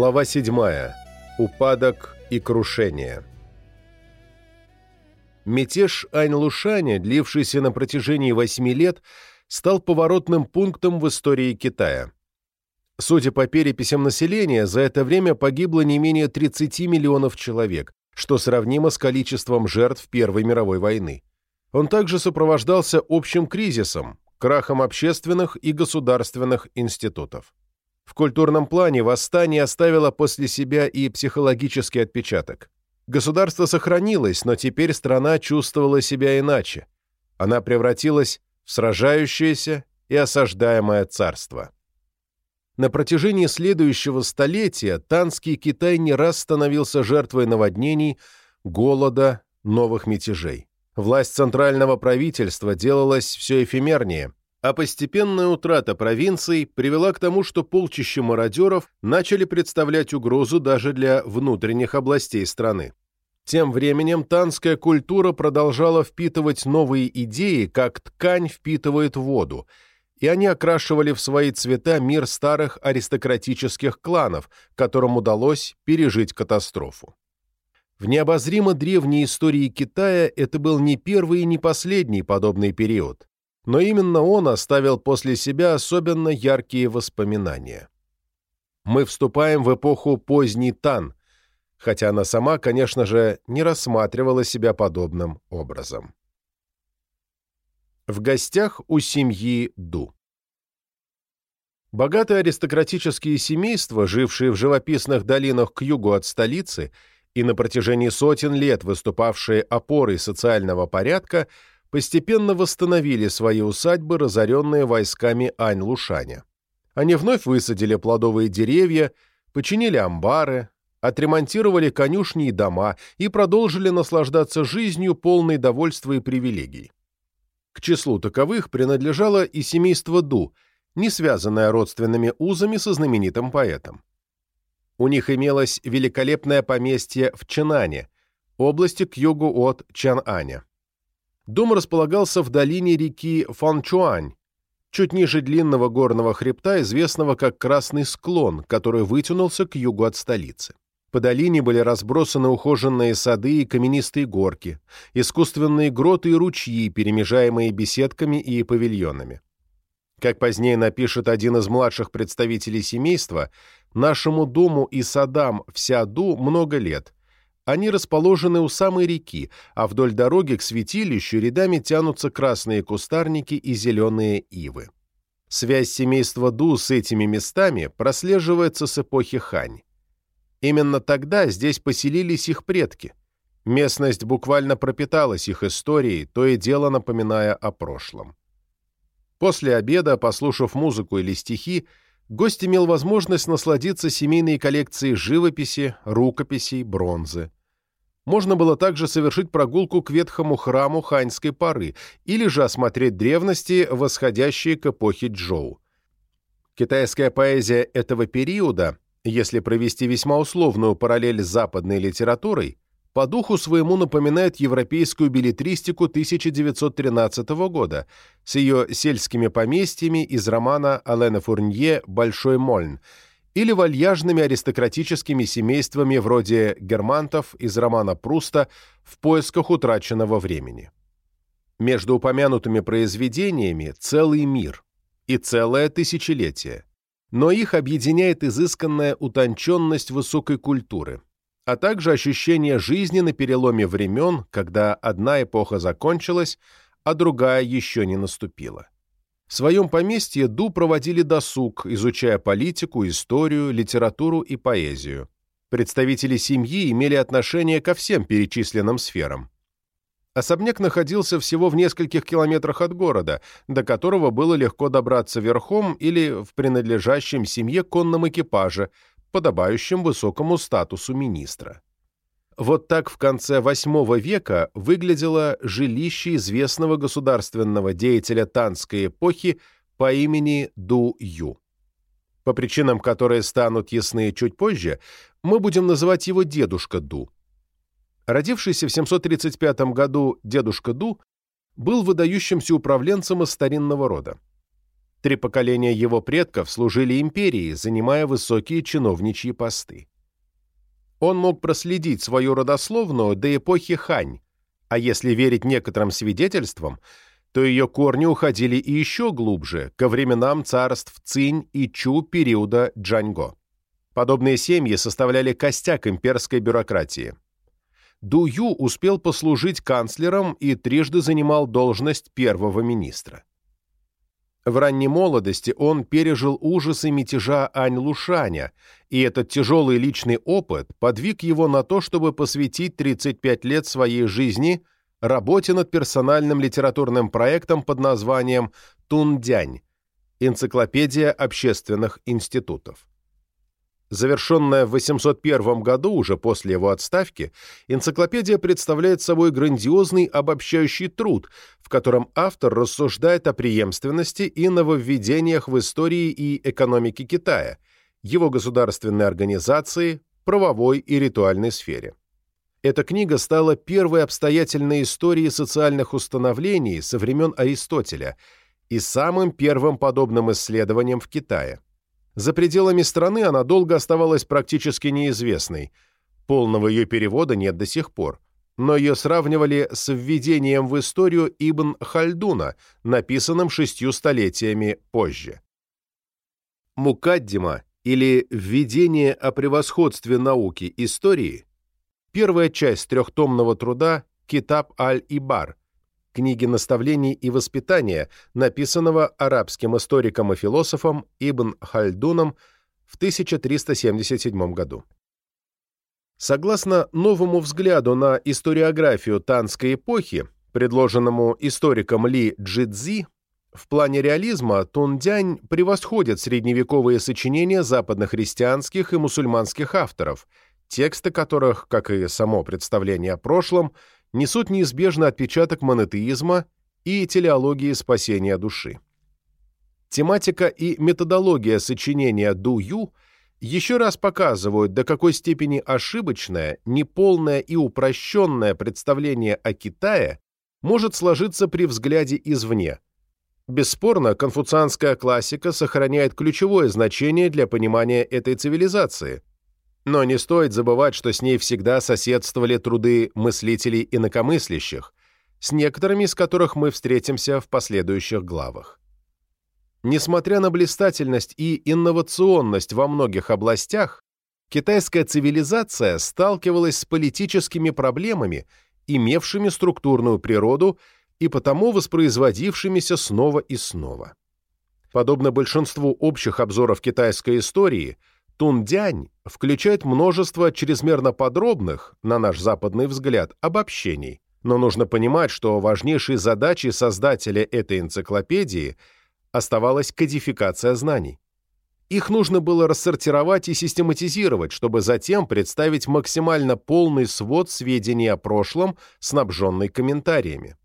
Глава 7. Упадок и крушение. Мятеж Ань-Лушаня, длившийся на протяжении восьми лет, стал поворотным пунктом в истории Китая. Судя по переписям населения, за это время погибло не менее 30 миллионов человек, что сравнимо с количеством жертв Первой мировой войны. Он также сопровождался общим кризисом, крахом общественных и государственных институтов. В культурном плане восстание оставило после себя и психологический отпечаток. Государство сохранилось, но теперь страна чувствовала себя иначе. Она превратилась в сражающееся и осаждаемое царство. На протяжении следующего столетия Танский Китай не раз становился жертвой наводнений, голода, новых мятежей. Власть центрального правительства делалась все эфемернее – а постепенная утрата провинций привела к тому, что полчища мародеров начали представлять угрозу даже для внутренних областей страны. Тем временем танская культура продолжала впитывать новые идеи, как ткань впитывает воду, и они окрашивали в свои цвета мир старых аристократических кланов, которым удалось пережить катастрофу. В необозримо древней истории Китая это был не первый и не последний подобный период но именно он оставил после себя особенно яркие воспоминания. Мы вступаем в эпоху поздний Тан, хотя она сама, конечно же, не рассматривала себя подобным образом. В гостях у семьи Ду. Богатые аристократические семейства, жившие в живописных долинах к югу от столицы и на протяжении сотен лет выступавшие опорой социального порядка, постепенно восстановили свои усадьбы, разоренные войсками Ань-Лушаня. Они вновь высадили плодовые деревья, починили амбары, отремонтировали конюшни и дома и продолжили наслаждаться жизнью, полной довольства и привилегий. К числу таковых принадлежало и семейство Ду, не связанное родственными узами со знаменитым поэтом. У них имелось великолепное поместье в Ченане, области к югу от Чананя. Дом располагался в долине реки Фанчуань, чуть ниже длинного горного хребта, известного как Красный склон, который вытянулся к югу от столицы. По долине были разбросаны ухоженные сады и каменистые горки, искусственные гроты и ручьи, перемежаемые беседками и павильонами. Как позднее напишет один из младших представителей семейства, нашему дому и садам в Сяду много лет – они расположены у самой реки, а вдоль дороги к святилищу рядами тянутся красные кустарники и зеленые ивы. Связь семейства Ду с этими местами прослеживается с эпохи Хань. Именно тогда здесь поселились их предки. Местность буквально пропиталась их историей, то и дело напоминая о прошлом. После обеда, послушав музыку или стихи, гость имел возможность насладиться семейной коллекцией живописи, рукописей, бронзы можно было также совершить прогулку к ветхому храму ханьской поры или же осмотреть древности, восходящие к эпохе Джоу. Китайская поэзия этого периода, если провести весьма условную параллель с западной литературой, по духу своему напоминает европейскую билетристику 1913 года с ее сельскими поместьями из романа Алена Фурнье «Большой Мольн», или вальяжными аристократическими семействами вроде германтов из романа Пруста «В поисках утраченного времени». Между упомянутыми произведениями целый мир и целое тысячелетие, но их объединяет изысканная утонченность высокой культуры, а также ощущение жизни на переломе времен, когда одна эпоха закончилась, а другая еще не наступила. В своем поместье Ду проводили досуг, изучая политику, историю, литературу и поэзию. Представители семьи имели отношение ко всем перечисленным сферам. Особняк находился всего в нескольких километрах от города, до которого было легко добраться верхом или в принадлежащем семье конном экипаже, подобающем высокому статусу министра. Вот так в конце VIII века выглядело жилище известного государственного деятеля танской эпохи по имени Ду Ю. По причинам, которые станут ясны чуть позже, мы будем называть его дедушка Ду. Родившийся в 735 году дедушка Ду был выдающимся управленцем из старинного рода. Три поколения его предков служили империи, занимая высокие чиновничьи посты. Он мог проследить свою родословную до эпохи Хань, а если верить некоторым свидетельствам, то ее корни уходили и еще глубже, ко временам царств Цинь и Чу периода Джаньго. Подобные семьи составляли костяк имперской бюрократии. Ду Ю успел послужить канцлером и трижды занимал должность первого министра. В ранней молодости он пережил ужасы мятежа Ань-Лушаня, и этот тяжелый личный опыт подвиг его на то, чтобы посвятить 35 лет своей жизни работе над персональным литературным проектом под названием «Тундянь» – Энциклопедия общественных институтов. Завершенная в 801 году, уже после его отставки, энциклопедия представляет собой грандиозный обобщающий труд, в котором автор рассуждает о преемственности и нововведениях в истории и экономике Китая, его государственной организации, правовой и ритуальной сфере. Эта книга стала первой обстоятельной историей социальных установлений со времен Аристотеля и самым первым подобным исследованием в Китае. За пределами страны она долго оставалась практически неизвестной. Полного ее перевода нет до сих пор. Но ее сравнивали с введением в историю Ибн Хальдуна, написанным шестью столетиями позже. Мукаддима, или «Введение о превосходстве науки истории» первая часть трехтомного труда «Китаб аль-Ибар», книги наставлений и воспитания, написанного арабским историком и философом Ибн Хальдуном в 1377 году. Согласно новому взгляду на историографию Танской эпохи, предложенному историком Ли Джидзи, в плане реализма Тундянь превосходит средневековые сочинения западнохристианских и мусульманских авторов, тексты которых, как и само представление о прошлом, несут неизбежный отпечаток монотеизма и телеологии спасения души. Тематика и методология сочинения Ду Ю еще раз показывают, до какой степени ошибочное, неполное и упрощенное представление о Китае может сложиться при взгляде извне. Бесспорно, конфуцианская классика сохраняет ключевое значение для понимания этой цивилизации – но не стоит забывать, что с ней всегда соседствовали труды мыслителей инакомыслящих, с некоторыми из которых мы встретимся в последующих главах. Несмотря на блистательность и инновационность во многих областях, китайская цивилизация сталкивалась с политическими проблемами, имевшими структурную природу и потому воспроизводившимися снова и снова. Подобно большинству общих обзоров китайской истории – Тундянь включает множество чрезмерно подробных, на наш западный взгляд, обобщений, но нужно понимать, что важнейшей задачей создателя этой энциклопедии оставалась кодификация знаний. Их нужно было рассортировать и систематизировать, чтобы затем представить максимально полный свод сведений о прошлом, снабженный комментариями.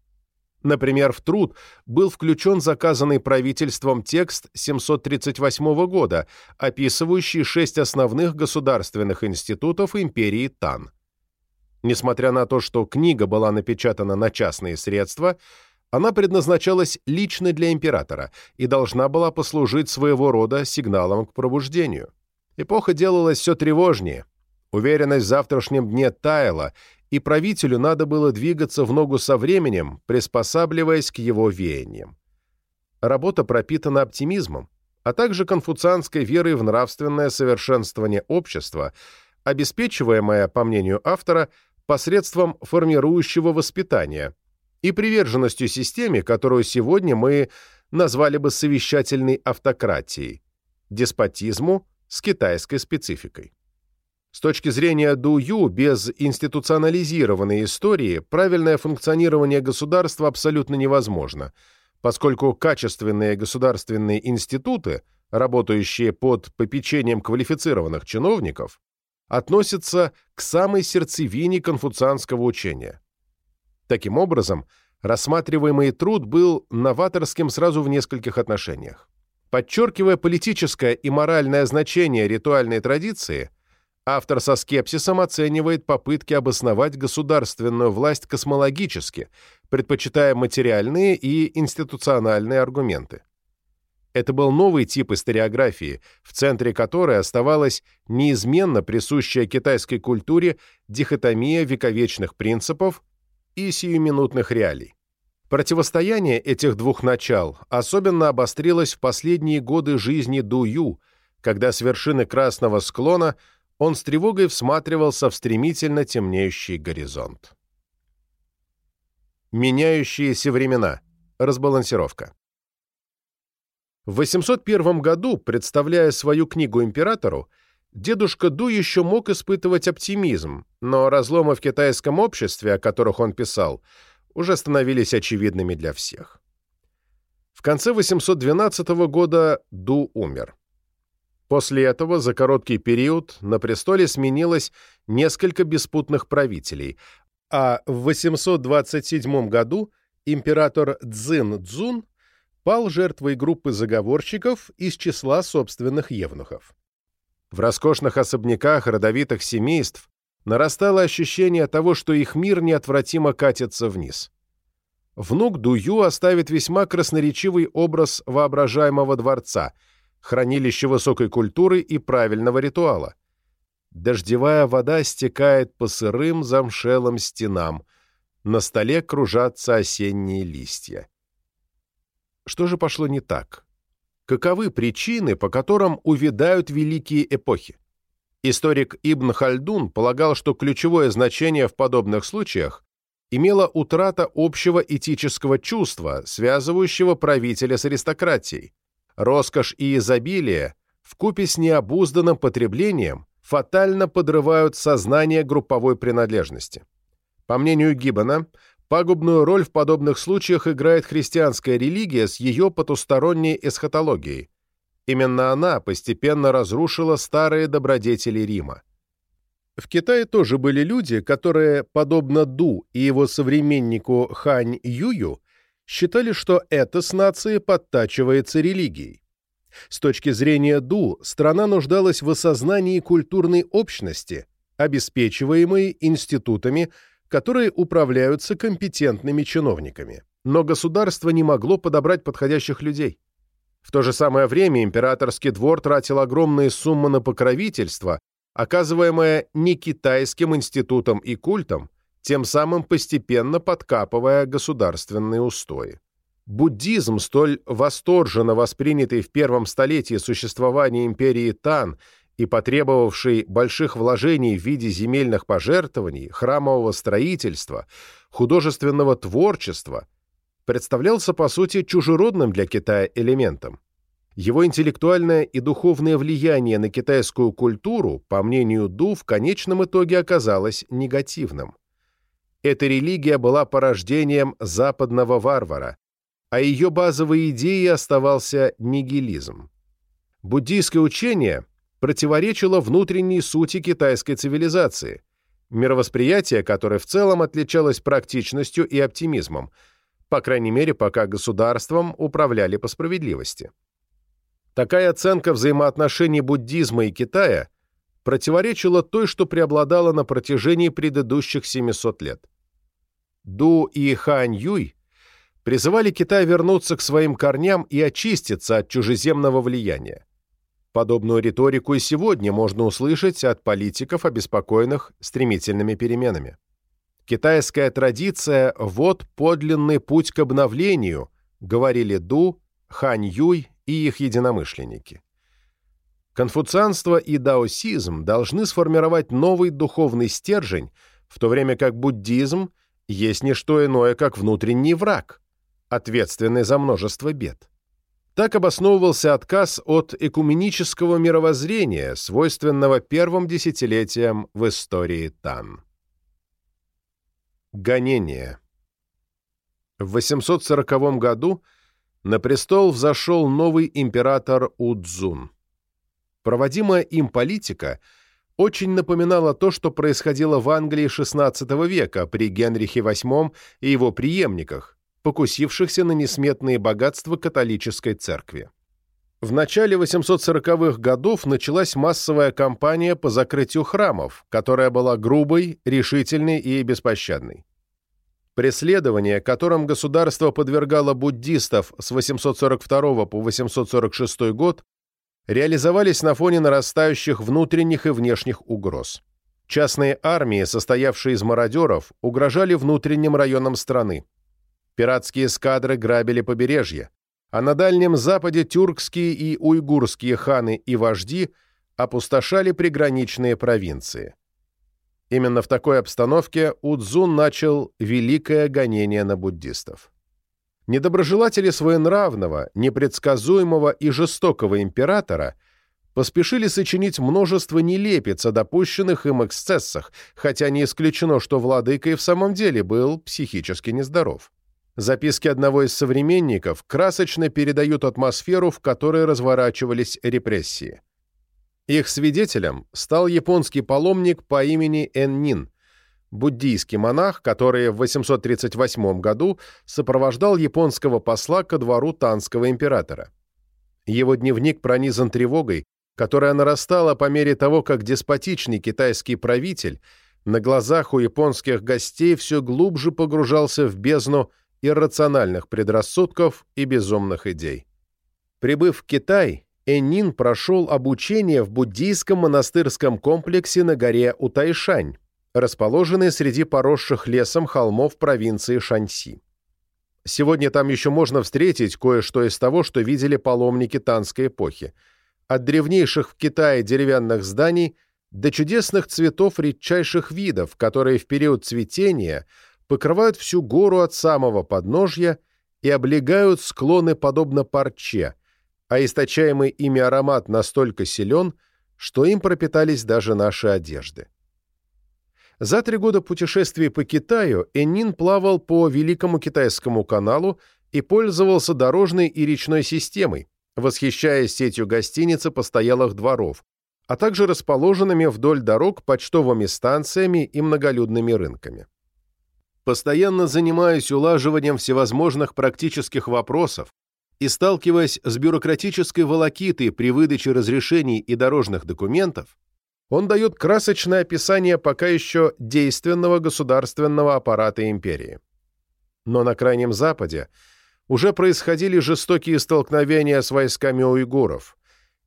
Например, в труд был включен заказанный правительством текст 738 года, описывающий шесть основных государственных институтов империи Тан. Несмотря на то, что книга была напечатана на частные средства, она предназначалась лично для императора и должна была послужить своего рода сигналом к пробуждению. Эпоха делалась все тревожнее. Уверенность в завтрашнем дне таяла, и правителю надо было двигаться в ногу со временем, приспосабливаясь к его веяниям. Работа пропитана оптимизмом, а также конфуцианской верой в нравственное совершенствование общества, обеспечиваемое, по мнению автора, посредством формирующего воспитания и приверженностью системе, которую сегодня мы назвали бы совещательной автократией, деспотизму с китайской спецификой. С точки зрения Ду Ю, без институционализированной истории правильное функционирование государства абсолютно невозможно, поскольку качественные государственные институты, работающие под попечением квалифицированных чиновников, относятся к самой сердцевине конфуцианского учения. Таким образом, рассматриваемый труд был новаторским сразу в нескольких отношениях. Подчеркивая политическое и моральное значение ритуальной традиции, Автор со скепсисом оценивает попытки обосновать государственную власть космологически, предпочитая материальные и институциональные аргументы. Это был новый тип историографии, в центре которой оставалась неизменно присущая китайской культуре дихотомия вековечных принципов и сиюминутных реалий. Противостояние этих двух начал особенно обострилось в последние годы жизни Ду Ю, когда с вершины красного склона он с тревогой всматривался в стремительно темнеющий горизонт. Меняющиеся времена. Разбалансировка. В 801 году, представляя свою книгу императору, дедушка Ду еще мог испытывать оптимизм, но разломы в китайском обществе, о которых он писал, уже становились очевидными для всех. В конце 812 года Ду умер. После этого за короткий период на престоле сменилось несколько беспутных правителей, а в 827 году император Цзин Цзун пал жертвой группы заговорщиков из числа собственных евнухов. В роскошных особняках родовитых семейств нарастало ощущение того, что их мир неотвратимо катится вниз. Внук Дую оставит весьма красноречивый образ воображаемого дворца, хранилища высокой культуры и правильного ритуала. Дождевая вода стекает по сырым замшелым стенам, на столе кружатся осенние листья. Что же пошло не так? Каковы причины, по которым увядают великие эпохи? Историк Ибн Хальдун полагал, что ключевое значение в подобных случаях имела утрата общего этического чувства, связывающего правителя с аристократией. Роскошь и изобилие, вкупе с необузданным потреблением, фатально подрывают сознание групповой принадлежности. По мнению Гиббона, Пагубную роль в подобных случаях играет христианская религия с ее потусторонней эсхатологией. Именно она постепенно разрушила старые добродетели Рима. В Китае тоже были люди, которые, подобно Ду и его современнику Хань Юю, считали, что эта с нации подтачивается религией. С точки зрения Ду, страна нуждалась в осознании культурной общности, обеспечиваемой институтами, которые управляются компетентными чиновниками. Но государство не могло подобрать подходящих людей. В то же самое время императорский двор тратил огромные суммы на покровительство, оказываемое не китайским институтом и культом, тем самым постепенно подкапывая государственные устои. Буддизм, столь восторженно воспринятый в первом столетии существования империи Тан и потребовавший больших вложений в виде земельных пожертвований, храмового строительства, художественного творчества, представлялся, по сути, чужеродным для Китая элементом. Его интеллектуальное и духовное влияние на китайскую культуру, по мнению Ду, в конечном итоге оказалось негативным. Эта религия была порождением западного варвара, а ее базовой идеей оставался нигилизм. Буддийское учение – противоречило внутренней сути китайской цивилизации, мировосприятие которое в целом отличалось практичностью и оптимизмом, по крайней мере, пока государством управляли по справедливости. Такая оценка взаимоотношений буддизма и Китая противоречила той, что преобладала на протяжении предыдущих 700 лет. Ду и Хань Юй призывали Китай вернуться к своим корням и очиститься от чужеземного влияния. Подобную риторику и сегодня можно услышать от политиков, обеспокоенных стремительными переменами. Китайская традиция – вот подлинный путь к обновлению, говорили Ду, Хань Юй и их единомышленники. Конфуцианство и даосизм должны сформировать новый духовный стержень, в то время как буддизм есть не что иное, как внутренний враг, ответственный за множество бед. Так обосновывался отказ от экуменического мировоззрения, свойственного первым десятилетиям в истории Тан. Гонение В 840 году на престол взошел новый император Удзун. Проводимая им политика очень напоминала то, что происходило в Англии XVI века при Генрихе VIII и его преемниках, покусившихся на несметные богатства католической церкви. В начале 840-х годов началась массовая кампания по закрытию храмов, которая была грубой, решительной и беспощадной. Преследования, которым государство подвергало буддистов с 842 по 846 год, реализовались на фоне нарастающих внутренних и внешних угроз. Частные армии, состоявшие из мародеров, угрожали внутренним районам страны. Пиратские эскадры грабили побережье, а на Дальнем Западе тюркские и уйгурские ханы и вожди опустошали приграничные провинции. Именно в такой обстановке Удзун начал великое гонение на буддистов. Недоброжелатели своенравного, непредсказуемого и жестокого императора поспешили сочинить множество нелепиц о допущенных им эксцессах, хотя не исключено, что владыка и в самом деле был психически нездоров. Записки одного из современников красочно передают атмосферу, в которой разворачивались репрессии. Их свидетелем стал японский паломник по имени Эннин, буддийский монах, который в 838 году сопровождал японского посла ко двору Танского императора. Его дневник пронизан тревогой, которая нарастала по мере того, как деспотичный китайский правитель на глазах у японских гостей все глубже погружался в бездну иррациональных предрассудков и безумных идей. Прибыв в Китай, Эннин прошел обучение в буддийском монастырском комплексе на горе Утайшань, расположенной среди поросших лесом холмов провинции Шаньси. Сегодня там еще можно встретить кое-что из того, что видели паломники Танской эпохи. От древнейших в Китае деревянных зданий до чудесных цветов редчайших видов, которые в период цветения покрывают всю гору от самого подножья и облегают склоны подобно парче – а источаемый ими аромат настолько силен, что им пропитались даже наши одежды. За три года путешествий по Китаю Эннин плавал по Великому Китайскому каналу и пользовался дорожной и речной системой, восхищаясь сетью гостиниц и постоялых дворов, а также расположенными вдоль дорог почтовыми станциями и многолюдными рынками. Постоянно занимаясь улаживанием всевозможных практических вопросов, и сталкиваясь с бюрократической волокитой при выдаче разрешений и дорожных документов, он дает красочное описание пока еще действенного государственного аппарата империи. Но на Крайнем Западе уже происходили жестокие столкновения с войсками уйгуров,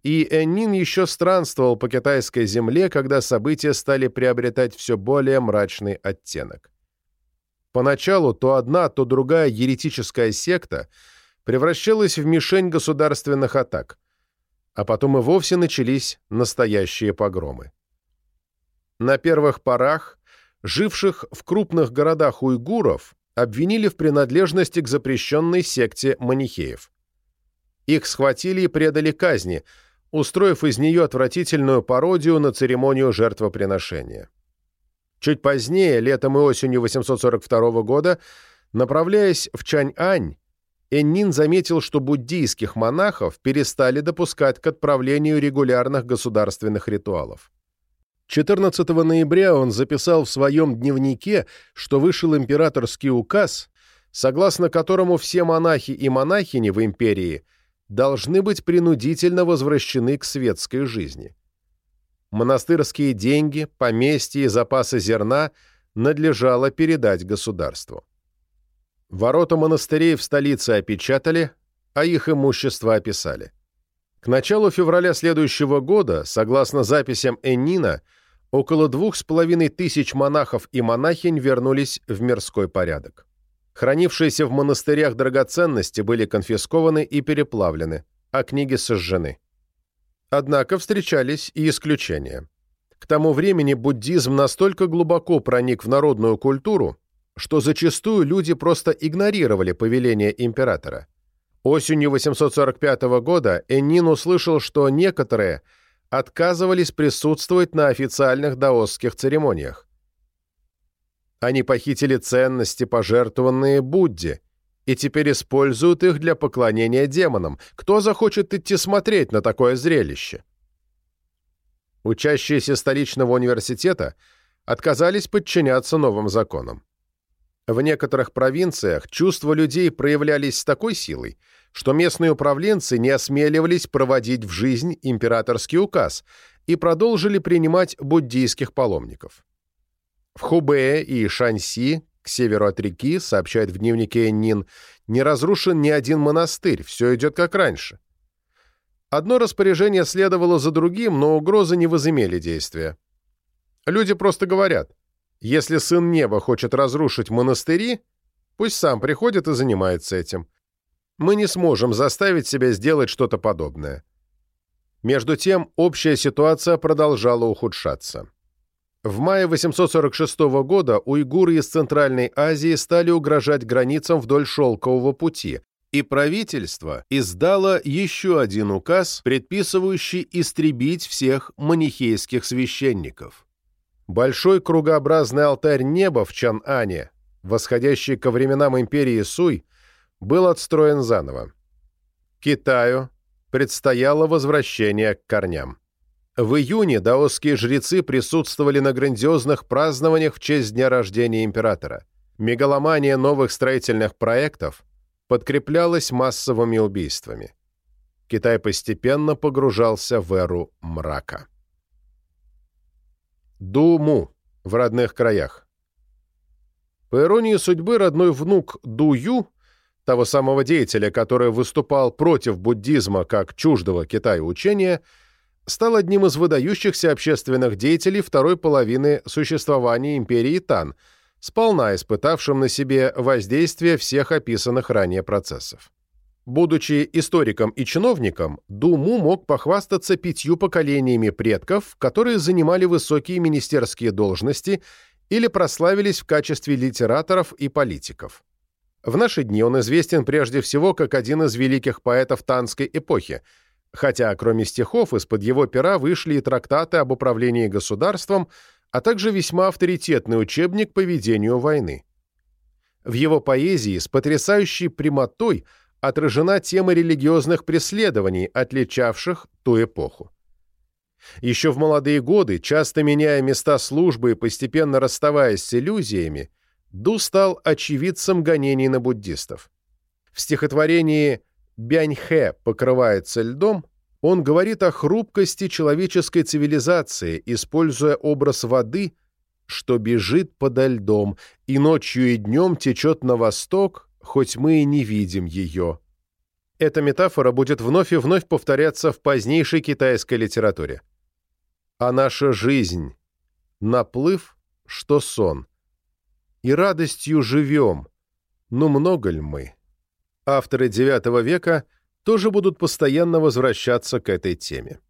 и Эннин еще странствовал по китайской земле, когда события стали приобретать все более мрачный оттенок. Поначалу то одна, то другая еретическая секта – превращалась в мишень государственных атак, а потом и вовсе начались настоящие погромы. На первых порах живших в крупных городах уйгуров обвинили в принадлежности к запрещенной секте манихеев. Их схватили и предали казни, устроив из нее отвратительную пародию на церемонию жертвоприношения. Чуть позднее, летом и осенью 842 года, направляясь в Чань-Ань, Эннин заметил, что буддийских монахов перестали допускать к отправлению регулярных государственных ритуалов. 14 ноября он записал в своем дневнике, что вышел императорский указ, согласно которому все монахи и монахини в империи должны быть принудительно возвращены к светской жизни. Монастырские деньги, поместья и запасы зерна надлежало передать государству. Ворота монастырей в столице опечатали, а их имущество описали. К началу февраля следующего года, согласно записям Эннина, около двух с половиной тысяч монахов и монахинь вернулись в мирской порядок. Хранившиеся в монастырях драгоценности были конфискованы и переплавлены, а книги сожжены. Однако встречались и исключения. К тому времени буддизм настолько глубоко проник в народную культуру, что зачастую люди просто игнорировали повеление императора. Осенью 845 года Эннин услышал, что некоторые отказывались присутствовать на официальных даосских церемониях. Они похитили ценности, пожертвованные Будде, и теперь используют их для поклонения демонам. Кто захочет идти смотреть на такое зрелище? Учащиеся столичного университета отказались подчиняться новым законам. В некоторых провинциях чувства людей проявлялись с такой силой, что местные управленцы не осмеливались проводить в жизнь императорский указ и продолжили принимать буддийских паломников. В Хубее и Шаньси к К северу от реки, сообщает в дневнике Нин, не разрушен ни один монастырь, все идет как раньше. Одно распоряжение следовало за другим, но угрозы не возымели действия. Люди просто говорят, если Сын Неба хочет разрушить монастыри, пусть сам приходит и занимается этим. Мы не сможем заставить себя сделать что-то подобное. Между тем, общая ситуация продолжала ухудшаться. В мае 846 года уйгуры из Центральной Азии стали угрожать границам вдоль Шелкового пути, и правительство издало еще один указ, предписывающий истребить всех манихейских священников. Большой кругообразный алтарь неба в Чан-Ане, восходящий ко временам империи Суй, был отстроен заново. Китаю предстояло возвращение к корням. В июне даосские жрецы присутствовали на грандиозных празднованиях в честь дня рождения императора. Мегаломания новых строительных проектов подкреплялась массовыми убийствами. Китай постепенно погружался в эру мрака. Ду-Му в родных краях. По иронии судьбы, родной внук Ду-Ю, того самого деятеля, который выступал против буддизма как чуждого Китаю учения, стал одним из выдающихся общественных деятелей второй половины существования империи Тан – сполна испытавшим на себе воздействие всех описанных ранее процессов. Будучи историком и чиновником, Думу мог похвастаться пятью поколениями предков, которые занимали высокие министерские должности или прославились в качестве литераторов и политиков. В наши дни он известен прежде всего как один из великих поэтов танской эпохи, хотя кроме стихов из-под его пера вышли и трактаты об управлении государством, а также весьма авторитетный учебник по ведению войны. В его поэзии с потрясающей прямотой отражена тема религиозных преследований, отличавших ту эпоху. Еще в молодые годы, часто меняя места службы и постепенно расставаясь с иллюзиями, Ду стал очевидцем гонений на буддистов. В стихотворении «Бяньхэ покрывается льдом» Он говорит о хрупкости человеческой цивилизации, используя образ воды, что бежит подо льдом, и ночью и днем течет на восток, хоть мы и не видим ее. Эта метафора будет вновь и вновь повторяться в позднейшей китайской литературе. А наша жизнь — наплыв, что сон. И радостью живем, ну много ли мы? Авторы IX века — тоже будут постоянно возвращаться к этой теме.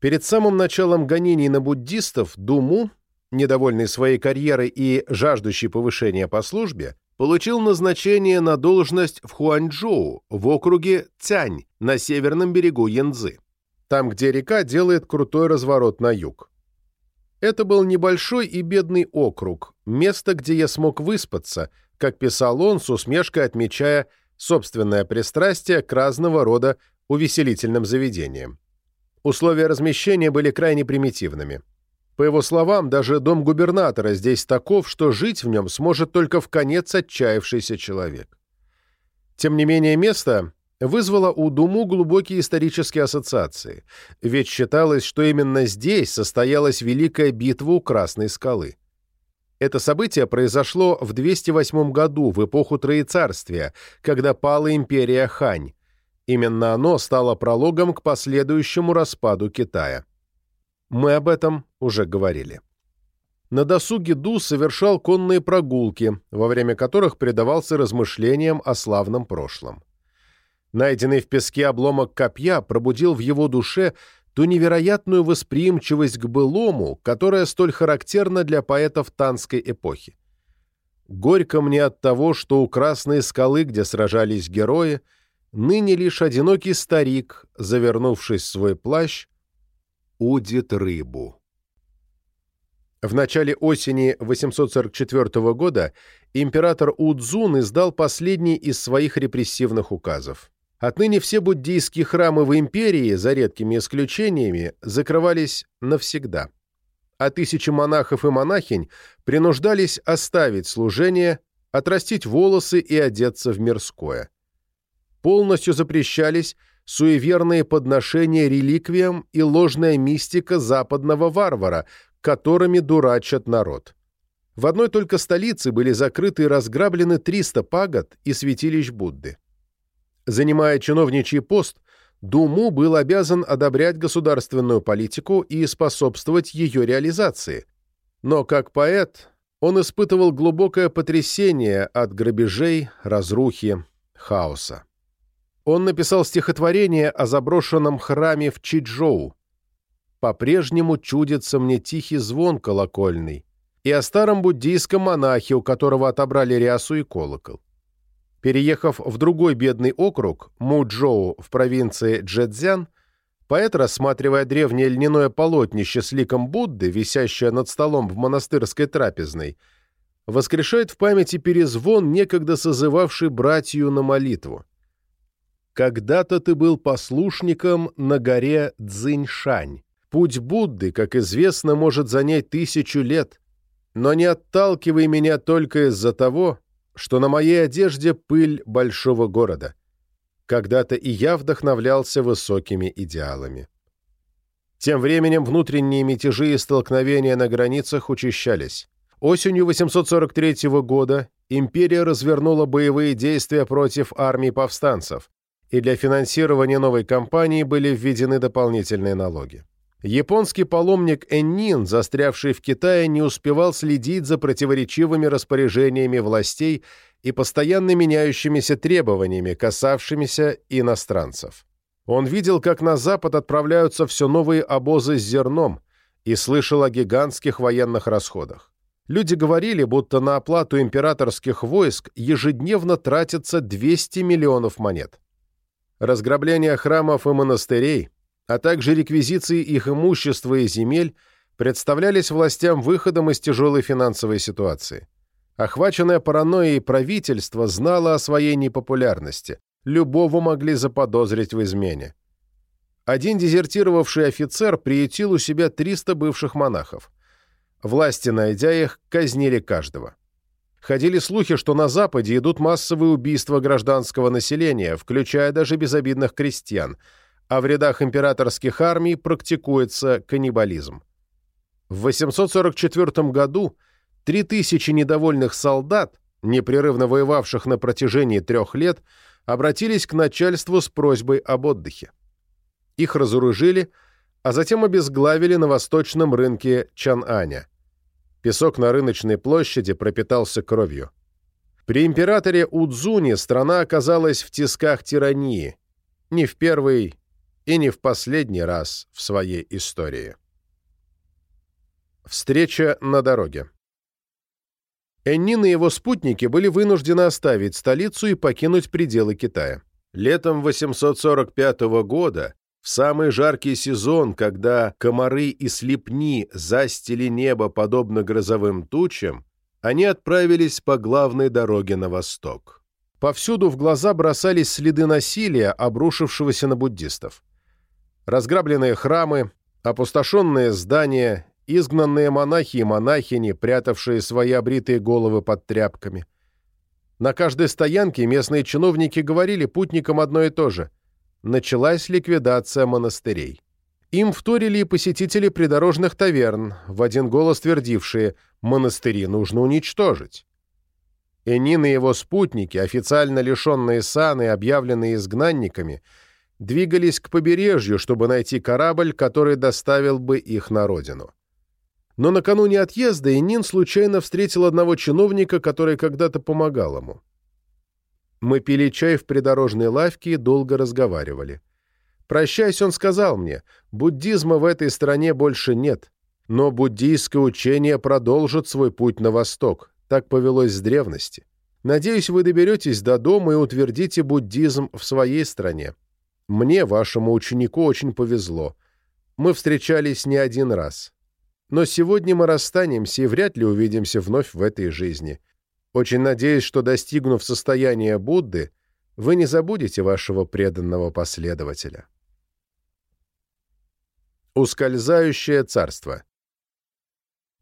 Перед самым началом гонений на буддистов Думу, недовольный своей карьерой и жаждущий повышения по службе, получил назначение на должность в Хуанчжоу, в округе Цянь, на северном берегу Янцзы, там, где река делает крутой разворот на юг. Это был небольшой и бедный округ, место, где я смог выспаться, как писал он, с усмешкой отмечая собственное пристрастие к разного рода увеселительным заведениям. Условия размещения были крайне примитивными. По его словам, даже дом губернатора здесь таков, что жить в нем сможет только в конец отчаявшийся человек. Тем не менее, место вызвало у Думу глубокие исторические ассоциации, ведь считалось, что именно здесь состоялась Великая битва у Красной скалы. Это событие произошло в 208 году, в эпоху Троецарствия, когда пала империя Хань. Именно оно стало прологом к последующему распаду Китая. Мы об этом уже говорили. На досуге Ду совершал конные прогулки, во время которых предавался размышлениям о славном прошлом. Найденный в песке обломок копья пробудил в его душе ту невероятную восприимчивость к былому, которая столь характерна для поэтов танской эпохи. Горько мне от того, что у Красной скалы, где сражались герои, ныне лишь одинокий старик, завернувшись в свой плащ, удит рыбу. В начале осени 844 года император Удзун издал последний из своих репрессивных указов. Отныне все буддийские храмы в империи, за редкими исключениями, закрывались навсегда. А тысячи монахов и монахинь принуждались оставить служение, отрастить волосы и одеться в мирское. Полностью запрещались суеверные подношения реликвиям и ложная мистика западного варвара, которыми дурачат народ. В одной только столице были закрыты и разграблены 300 пагод и святилищ Будды. Занимая чиновничий пост, Думу был обязан одобрять государственную политику и способствовать ее реализации. Но как поэт он испытывал глубокое потрясение от грабежей, разрухи, хаоса. Он написал стихотворение о заброшенном храме в Чиджоу. «По-прежнему чудится мне тихий звон колокольный» и о старом буддийском монахе, у которого отобрали рясу и колокол. Переехав в другой бедный округ, Муджоу в провинции Джэцзян, поэт, рассматривая древнее льняное полотнище с ликом Будды, висящее над столом в монастырской трапезной, воскрешает в памяти перезвон, некогда созывавший братью на молитву. «Когда-то ты был послушником на горе Цзиньшань. Путь Будды, как известно, может занять тысячу лет, но не отталкивай меня только из-за того, что на моей одежде пыль большого города. Когда-то и я вдохновлялся высокими идеалами. Тем временем внутренние мятежи и столкновения на границах учащались. Осенью 843 года империя развернула боевые действия против армий повстанцев, и для финансирования новой кампании были введены дополнительные налоги. Японский паломник Эннин, застрявший в Китае, не успевал следить за противоречивыми распоряжениями властей и постоянно меняющимися требованиями, касавшимися иностранцев. Он видел, как на Запад отправляются все новые обозы с зерном, и слышал о гигантских военных расходах. Люди говорили, будто на оплату императорских войск ежедневно тратится 200 миллионов монет. Разграбление храмов и монастырей, а также реквизиции их имущества и земель представлялись властям выходом из тяжелой финансовой ситуации. Охваченное паранойей правительство знало о своей непопулярности, любого могли заподозрить в измене. Один дезертировавший офицер приютил у себя 300 бывших монахов. Власти, найдя их, казнили каждого. Ходили слухи, что на Западе идут массовые убийства гражданского населения, включая даже безобидных крестьян, а в рядах императорских армий практикуется каннибализм. В 844 году 3000 недовольных солдат, непрерывно воевавших на протяжении трех лет, обратились к начальству с просьбой об отдыхе. Их разоружили, а затем обезглавили на восточном рынке Чан-Аня. Песок на рыночной площади пропитался кровью. При императоре Удзуне страна оказалась в тисках тирании, не в первый и не в последний раз в своей истории. Встреча на дороге Эннин и его спутники были вынуждены оставить столицу и покинуть пределы Китая. Летом 845 года в самый жаркий сезон, когда комары и слепни застили небо подобно грозовым тучам, они отправились по главной дороге на восток. Повсюду в глаза бросались следы насилия, обрушившегося на буддистов. Разграбленные храмы, опустошенные здания, изгнанные монахи и монахини, прятавшие свои обритые головы под тряпками. На каждой стоянке местные чиновники говорили путникам одно и то же – началась ликвидация монастырей. Им вторили и посетители придорожных таверн, в один голос твердившие «монастыри нужно уничтожить». Энин и его спутники, официально лишенные саны объявленные изгнанниками, двигались к побережью, чтобы найти корабль, который доставил бы их на родину. Но накануне отъезда Энин случайно встретил одного чиновника, который когда-то помогал ему. Мы пили чай в придорожной лавке и долго разговаривали. Прощаясь, он сказал мне, буддизма в этой стране больше нет, но буддийское учение продолжит свой путь на восток, так повелось с древности. Надеюсь, вы доберетесь до дома и утвердите буддизм в своей стране. Мне, вашему ученику, очень повезло. Мы встречались не один раз. Но сегодня мы расстанемся и вряд ли увидимся вновь в этой жизни. Очень надеюсь, что, достигнув состояния Будды, вы не забудете вашего преданного последователя. Ускользающее царство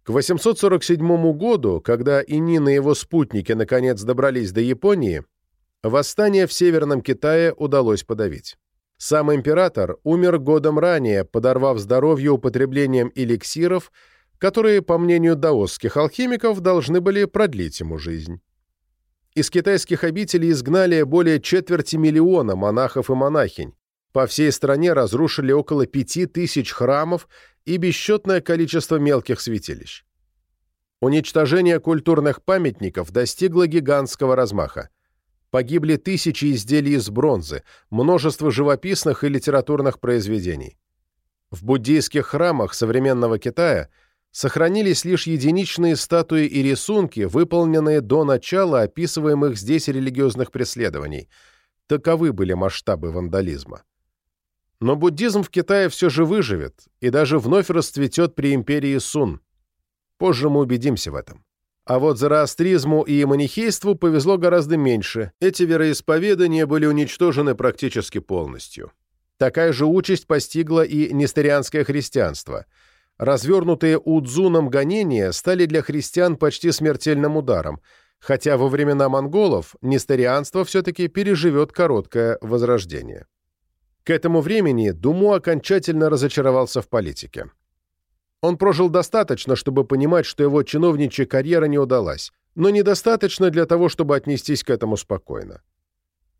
К 847 году, когда Инин и его спутники наконец добрались до Японии, восстание в Северном Китае удалось подавить. Сам император умер годом ранее, подорвав здоровье употреблением эликсиров – которые, по мнению даосских алхимиков, должны были продлить ему жизнь. Из китайских обителей изгнали более четверти миллиона монахов и монахинь. По всей стране разрушили около пяти тысяч храмов и бесчетное количество мелких святилищ. Уничтожение культурных памятников достигло гигантского размаха. Погибли тысячи изделий из бронзы, множество живописных и литературных произведений. В буддийских храмах современного Китая сохранились лишь единичные статуи и рисунки, выполненные до начала описываемых здесь религиозных преследований. Таковы были масштабы вандализма. Но буддизм в Китае все же выживет и даже вновь расцветет при империи Сун. Позже мы убедимся в этом. А вот зороастризму и манихейству повезло гораздо меньше. Эти вероисповедания были уничтожены практически полностью. Такая же участь постигла и нестерианское христианство. Развернутые Удзуном гонения стали для христиан почти смертельным ударом, хотя во времена монголов нестерианство все-таки переживет короткое возрождение. К этому времени Думу окончательно разочаровался в политике. Он прожил достаточно, чтобы понимать, что его чиновничья карьера не удалась, но недостаточно для того, чтобы отнестись к этому спокойно.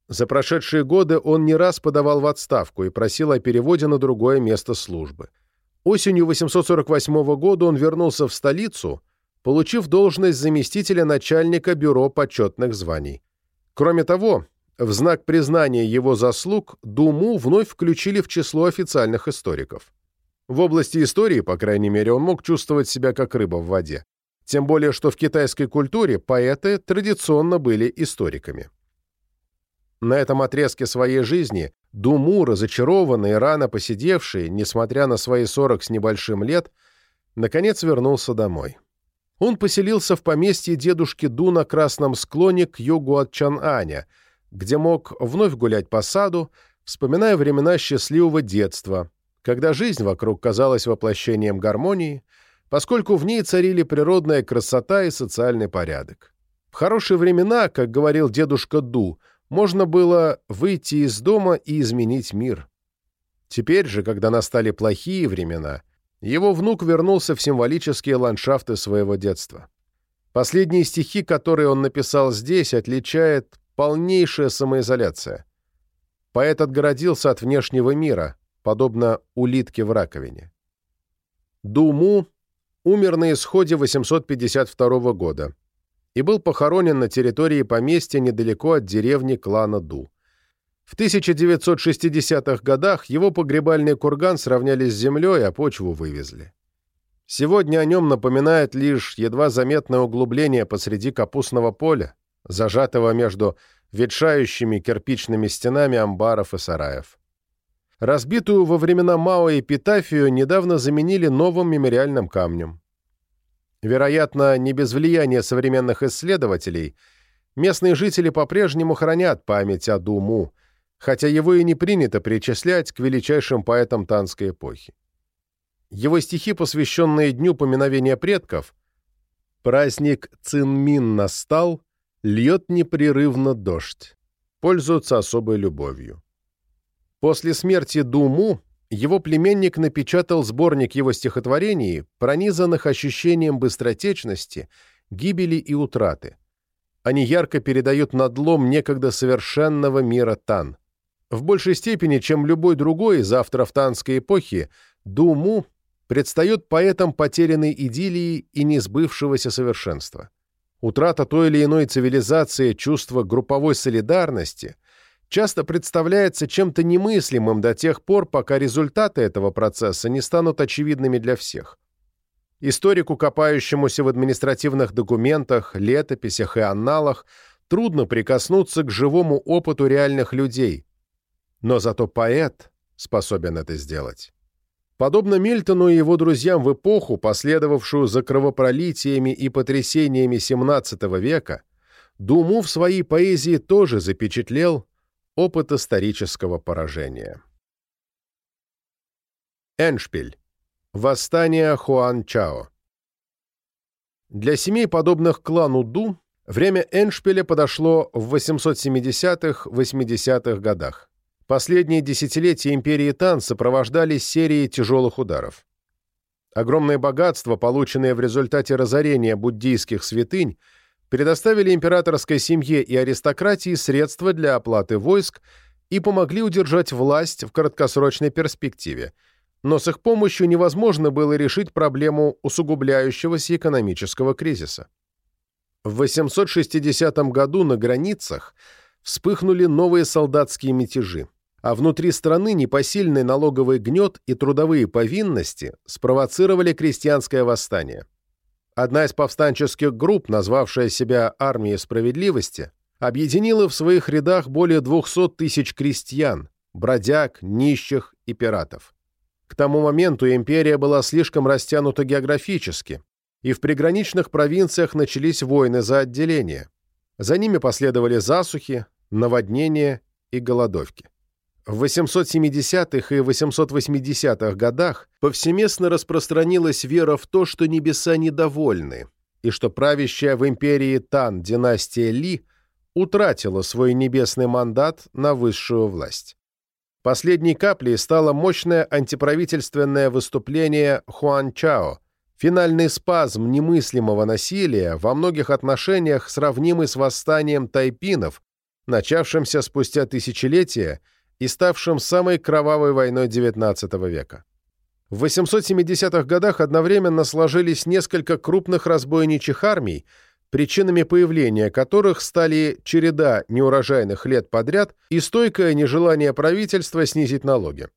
За прошедшие годы он не раз подавал в отставку и просил о переводе на другое место службы. Осенью 848 года он вернулся в столицу, получив должность заместителя начальника бюро почетных званий. Кроме того, в знак признания его заслуг Думу вновь включили в число официальных историков. В области истории, по крайней мере, он мог чувствовать себя как рыба в воде. Тем более, что в китайской культуре поэты традиционно были историками. На этом отрезке своей жизни Думу, разочарованный и рано посидевший, несмотря на свои сорок с небольшим лет, наконец вернулся домой. Он поселился в поместье дедушки Ду на красном склоне к югу от Чан-Аня, где мог вновь гулять по саду, вспоминая времена счастливого детства, когда жизнь вокруг казалась воплощением гармонии, поскольку в ней царили природная красота и социальный порядок. В хорошие времена, как говорил дедушка Ду, можно было выйти из дома и изменить мир. Теперь же, когда настали плохие времена, его внук вернулся в символические ландшафты своего детства. Последние стихи, которые он написал здесь, отличает полнейшая самоизоляция. Поэт отгородился от внешнего мира, подобно улитке в раковине. Думу умер на исходе 852 года и был похоронен на территории поместья недалеко от деревни клана Ду. В 1960-х годах его погребальный курган сравняли с землей, а почву вывезли. Сегодня о нем напоминает лишь едва заметное углубление посреди капустного поля, зажатого между ветшающими кирпичными стенами амбаров и сараев. Разбитую во времена Мао эпитафию недавно заменили новым мемориальным камнем. Вероятно, не без влияния современных исследователей, местные жители по-прежнему хранят память о Думу, хотя его и не принято причислять к величайшим поэтам танской эпохи. Его стихи, посвященные Дню поминовения предков, «Праздник Цинмин настал, льет непрерывно дождь», пользуются особой любовью. После смерти Думу его племенник напечатал сборник его стихотворений, пронизанных ощущением быстротечности, гибели и утраты. Они ярко передают надлом некогда совершенного мира Тан. В большей степени, чем любой другой из авторов танской эпохи, Думу предстает поэтом потерянной идиллии и несбывшегося совершенства. Утрата той или иной цивилизации чувства групповой солидарности – часто представляется чем-то немыслимым до тех пор, пока результаты этого процесса не станут очевидными для всех. Историку, копающемуся в административных документах, летописях и анналах, трудно прикоснуться к живому опыту реальных людей. Но зато поэт способен это сделать. Подобно Мильтону и его друзьям в эпоху, последовавшую за кровопролитиями и потрясениями XVII века, Думу в своей поэзии тоже запечатлел Опыт исторического поражения. Эншпиль. Восстание Хуан Чао. Для семей, подобных клану Ду, время Эншпиля подошло в 870-80-х годах. Последние десятилетия империи Тан сопровождались серией тяжелых ударов. Огромные богатства, полученные в результате разорения буддийских святынь, предоставили императорской семье и аристократии средства для оплаты войск и помогли удержать власть в краткосрочной перспективе, но с их помощью невозможно было решить проблему усугубляющегося экономического кризиса. В 860 году на границах вспыхнули новые солдатские мятежи а внутри страны непосильный налоговый гнет и трудовые повинности спровоцировали крестьянское восстание. Одна из повстанческих групп, назвавшая себя «Армией справедливости», объединила в своих рядах более 200 тысяч крестьян, бродяг, нищих и пиратов. К тому моменту империя была слишком растянута географически, и в приграничных провинциях начались войны за отделение. За ними последовали засухи, наводнения и голодовки. В 870-х и 880-х годах повсеместно распространилась вера в то, что небеса недовольны, и что правящая в империи Тан династия Ли утратила свой небесный мандат на высшую власть. Последней каплей стало мощное антиправительственное выступление Хуан Чао, финальный спазм немыслимого насилия, во многих отношениях сравнимый с восстанием тайпинов, начавшимся спустя тысячелетия и ставшим самой кровавой войной XIX века. В 870-х годах одновременно сложились несколько крупных разбойничьих армий, причинами появления которых стали череда неурожайных лет подряд и стойкое нежелание правительства снизить налоги.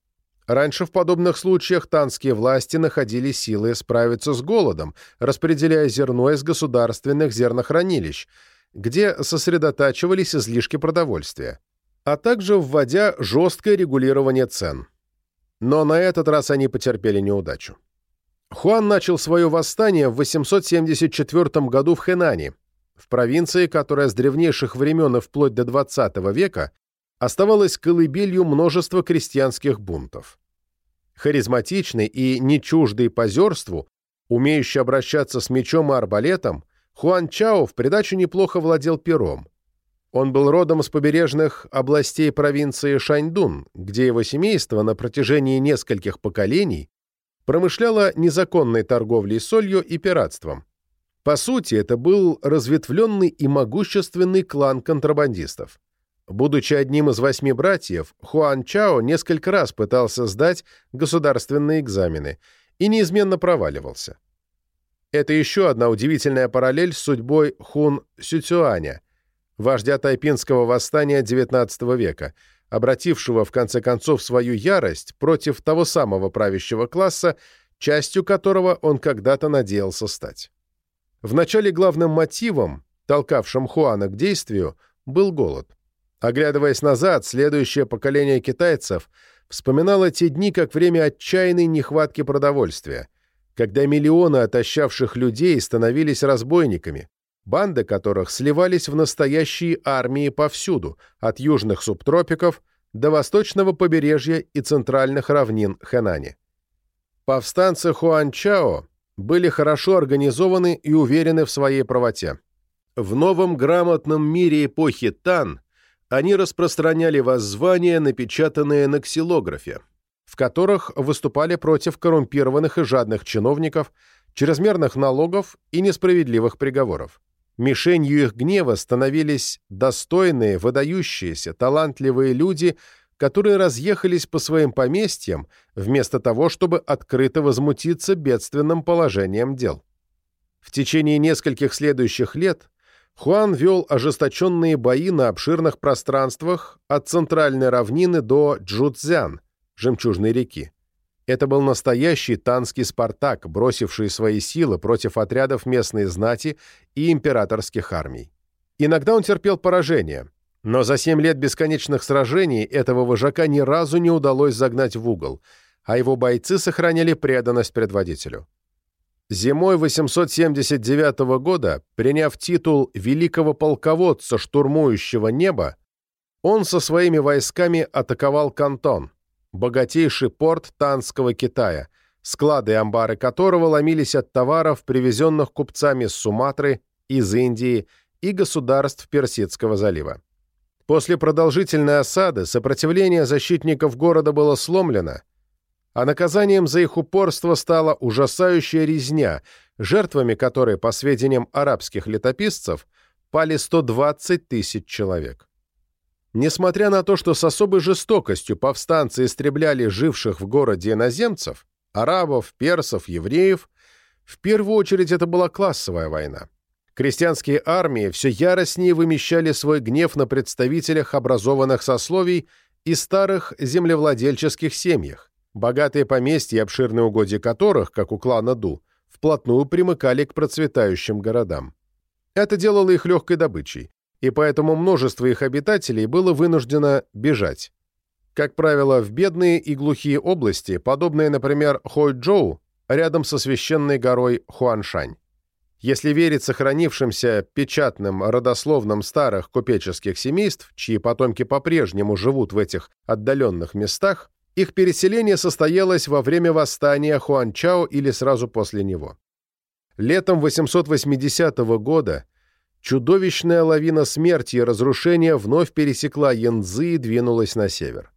Раньше в подобных случаях танские власти находили силы справиться с голодом, распределяя зерно из государственных зернохранилищ, где сосредотачивались излишки продовольствия а также вводя жесткое регулирование цен. Но на этот раз они потерпели неудачу. Хуан начал свое восстание в 874 году в Хэнане, в провинции, которая с древнейших времен и вплоть до XX века оставалась колыбелью множества крестьянских бунтов. Харизматичный и не чуждый позерству, умеющий обращаться с мечом и арбалетом, Хуан Чао в придачу неплохо владел пером. Он был родом с побережных областей провинции Шаньдун, где его семейство на протяжении нескольких поколений промышляло незаконной торговлей солью и пиратством. По сути, это был разветвленный и могущественный клан контрабандистов. Будучи одним из восьми братьев, Хуан Чао несколько раз пытался сдать государственные экзамены и неизменно проваливался. Это еще одна удивительная параллель с судьбой Хун Сюцюаня – вождя тайпинского восстания XIX века, обратившего в конце концов свою ярость против того самого правящего класса, частью которого он когда-то надеялся стать. Вначале главным мотивом, толкавшим Хуана к действию, был голод. Оглядываясь назад, следующее поколение китайцев вспоминало те дни как время отчаянной нехватки продовольствия, когда миллионы отощавших людей становились разбойниками, банды которых сливались в настоящие армии повсюду, от южных субтропиков до восточного побережья и центральных равнин Хэнани. Повстанцы Хуанчао были хорошо организованы и уверены в своей правоте. В новом грамотном мире эпохи Тан они распространяли воззвания, напечатанные на ксилографе, в которых выступали против коррумпированных и жадных чиновников, чрезмерных налогов и несправедливых приговоров. Мишенью их гнева становились достойные, выдающиеся, талантливые люди, которые разъехались по своим поместьям, вместо того, чтобы открыто возмутиться бедственным положением дел. В течение нескольких следующих лет Хуан вел ожесточенные бои на обширных пространствах от центральной равнины до Джуцзян, жемчужной реки. Это был настоящий танский Спартак, бросивший свои силы против отрядов местной знати и императорских армий. Иногда он терпел поражение, но за семь лет бесконечных сражений этого вожака ни разу не удалось загнать в угол, а его бойцы сохраняли преданность предводителю. Зимой 879 года, приняв титул великого полководца штурмующего неба, он со своими войсками атаковал Кантон – богатейший порт Танского Китая, склады и амбары которого ломились от товаров, привезенных купцами с Суматры, из Индии и государств Персидского залива. После продолжительной осады сопротивление защитников города было сломлено, а наказанием за их упорство стала ужасающая резня, жертвами которой, по сведениям арабских летописцев, пали 120 тысяч человек. Несмотря на то, что с особой жестокостью повстанцы истребляли живших в городе иноземцев, арабов, персов, евреев, в первую очередь это была классовая война. Крестьянские армии все яростнее вымещали свой гнев на представителях образованных сословий и старых землевладельческих семьях, богатые поместья и обширные угодья которых, как у клана Ду, вплотную примыкали к процветающим городам. Это делало их легкой добычей, и поэтому множество их обитателей было вынуждено бежать. Как правило, в бедные и глухие области, подобные, например, Хойчжоу, рядом со священной горой Хуаншань. Если верить сохранившимся печатным родословным старых купеческих семейств, чьи потомки по-прежнему живут в этих отдаленных местах, их переселение состоялось во время восстания Хуанчао или сразу после него. Летом 880 года чудовищная лавина смерти и разрушения вновь пересекла Янцзы и двинулась на север.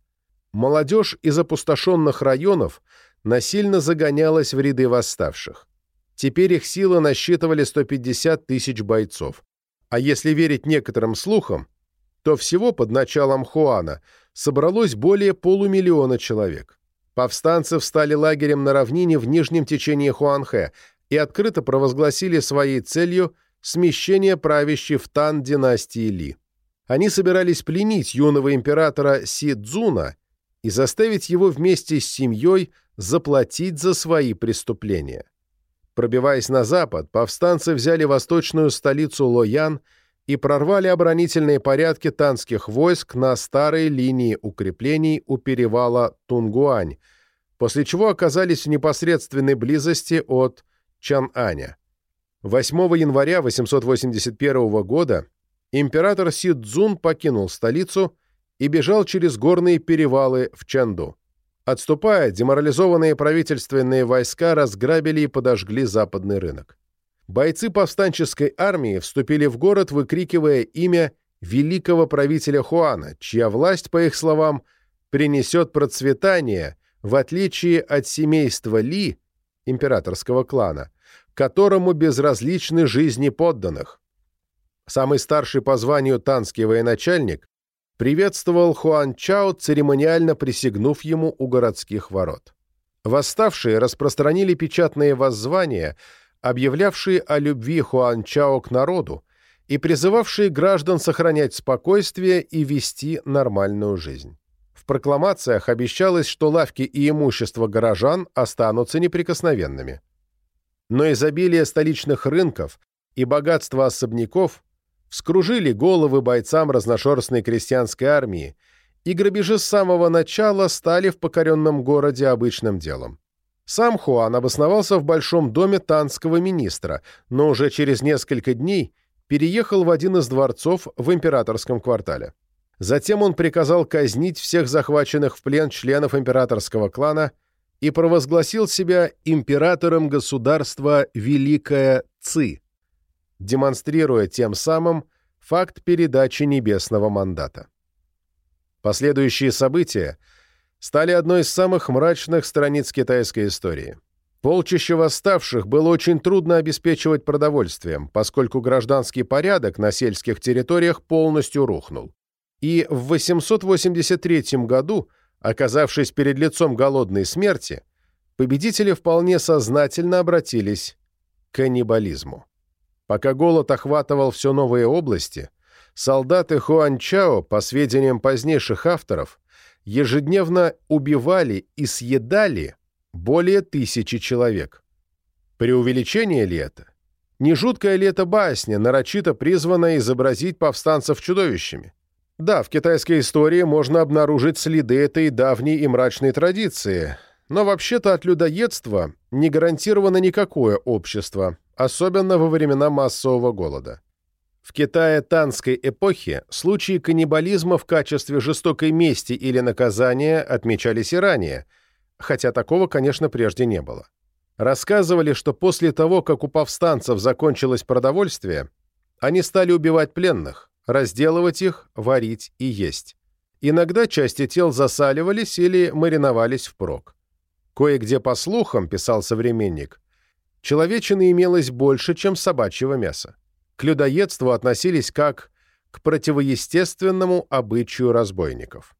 Молодежь из опустошенных районов насильно загонялась в ряды восставших. Теперь их силы насчитывали 150 тысяч бойцов. А если верить некоторым слухам, то всего под началом Хуана собралось более полумиллиона человек. Повстанцы встали лагерем на равнине в нижнем течении Хуанхэ и открыто провозгласили своей целью смещение правящей в Тан династии Ли. Они собирались пленить юного императора Си Цзуна и заставить его вместе с семьей заплатить за свои преступления. Пробиваясь на запад, повстанцы взяли восточную столицу Лоян и прорвали оборонительные порядки танских войск на старой линии укреплений у перевала Тунгуань, после чего оказались в непосредственной близости от Чан-Аня. 8 января 881 года император Си Цзун покинул столицу и бежал через горные перевалы в Чанду. Отступая, деморализованные правительственные войска разграбили и подожгли западный рынок. Бойцы повстанческой армии вступили в город, выкрикивая имя великого правителя Хуана, чья власть, по их словам, принесет процветание, в отличие от семейства Ли, императорского клана, которому безразличны жизни подданных. Самый старший по званию танский военачальник приветствовал Хуан Чао, церемониально присягнув ему у городских ворот. Восставшие распространили печатные воззвания, объявлявшие о любви Хуан Чао к народу и призывавшие граждан сохранять спокойствие и вести нормальную жизнь. В прокламациях обещалось, что лавки и имущество горожан останутся неприкосновенными. Но изобилие столичных рынков и богатство особняков вскружили головы бойцам разношерстной крестьянской армии, и грабежи с самого начала стали в покоренном городе обычным делом. Сам Хуан обосновался в большом доме танского министра, но уже через несколько дней переехал в один из дворцов в императорском квартале. Затем он приказал казнить всех захваченных в плен членов императорского клана и провозгласил себя императором государства Великое Ци, демонстрируя тем самым факт передачи небесного мандата. Последующие события стали одной из самых мрачных страниц китайской истории. Полчища восставших было очень трудно обеспечивать продовольствием, поскольку гражданский порядок на сельских территориях полностью рухнул. И в 883 году, оказавшись перед лицом голодной смерти, победители вполне сознательно обратились к каннибализму. Пока голод охватывал все новые области, солдаты Хуанчао, по сведениям позднейших авторов, ежедневно убивали и съедали более тысячи человек. Преувеличение ли это? Не жуткая ли это басня, нарочито призванная изобразить повстанцев чудовищами? Да, в китайской истории можно обнаружить следы этой давней и мрачной традиции, но вообще-то от людоедства не гарантировано никакое общество, особенно во времена массового голода. В Китае Танской эпохи случаи каннибализма в качестве жестокой мести или наказания отмечались и ранее, хотя такого, конечно, прежде не было. Рассказывали, что после того, как у повстанцев закончилось продовольствие, они стали убивать пленных, разделывать их, варить и есть. Иногда части тел засаливались или мариновались впрок. Кое-где, по слухам, писал современник, человечины имелось больше, чем собачьего мяса. К людоедству относились как к противоестественному обычаю разбойников.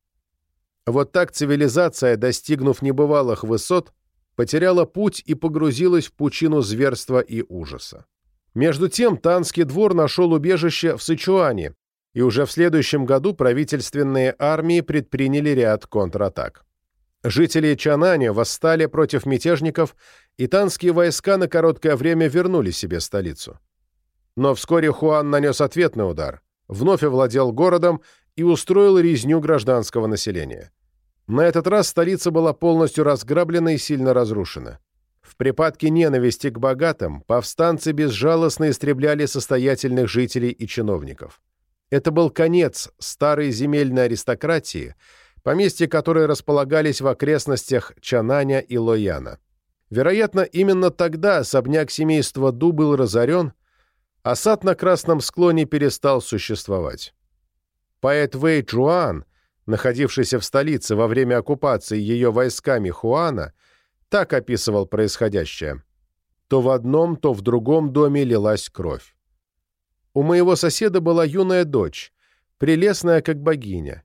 Вот так цивилизация, достигнув небывалых высот, потеряла путь и погрузилась в пучину зверства и ужаса. Между тем Танский двор нашел убежище в Сычуане, и уже в следующем году правительственные армии предприняли ряд контратак. Жители Чананя восстали против мятежников, и танские войска на короткое время вернули себе столицу. Но вскоре Хуан нанес ответный удар, вновь овладел городом и устроил резню гражданского населения. На этот раз столица была полностью разграблена и сильно разрушена. Припадке ненависти к богатым повстанцы безжалостно истребляли состоятельных жителей и чиновников. Это был конец старой земельной аристократии, поместья которой располагались в окрестностях Чананя и Лояна. Вероятно, именно тогда особняк семейства Ду был разорен, а сад на Красном склоне перестал существовать. Поэт Вэй Чжуан находившийся в столице во время оккупации ее войсками Хуана, так описывал происходящее. То в одном, то в другом доме лилась кровь. У моего соседа была юная дочь, прелестная как богиня.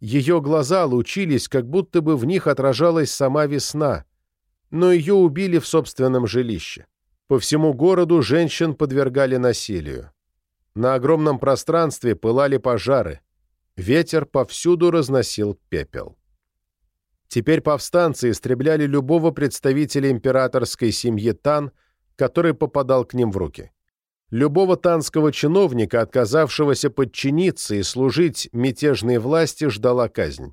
Ее глаза лучились, как будто бы в них отражалась сама весна, но ее убили в собственном жилище. По всему городу женщин подвергали насилию. На огромном пространстве пылали пожары. Ветер повсюду разносил пепел. Теперь повстанцы истребляли любого представителя императорской семьи Тан, который попадал к ним в руки. Любого танского чиновника, отказавшегося подчиниться и служить мятежной власти, ждала казнь.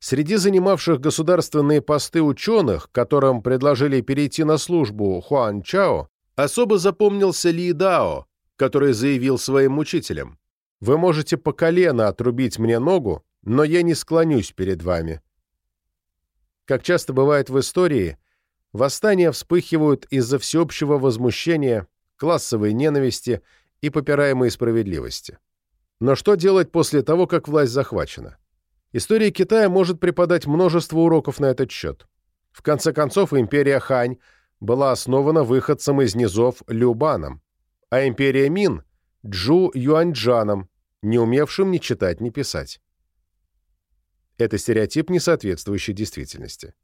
Среди занимавших государственные посты ученых, которым предложили перейти на службу Хуан Чао, особо запомнился Ли Дао, который заявил своим учителям вы можете по колено отрубить мне ногу, но я не склонюсь перед вами. Как часто бывает в истории, восстания вспыхивают из-за всеобщего возмущения, классовой ненависти и попираемой справедливости. Но что делать после того, как власть захвачена? История Китая может преподать множество уроков на этот счет. В конце концов, империя Хань была основана выходцем из низов Любаном, а империя Мин – Джу Юаньчжаном, не умевшим ни читать, ни писать. Это стереотип, не соответствующий действительности.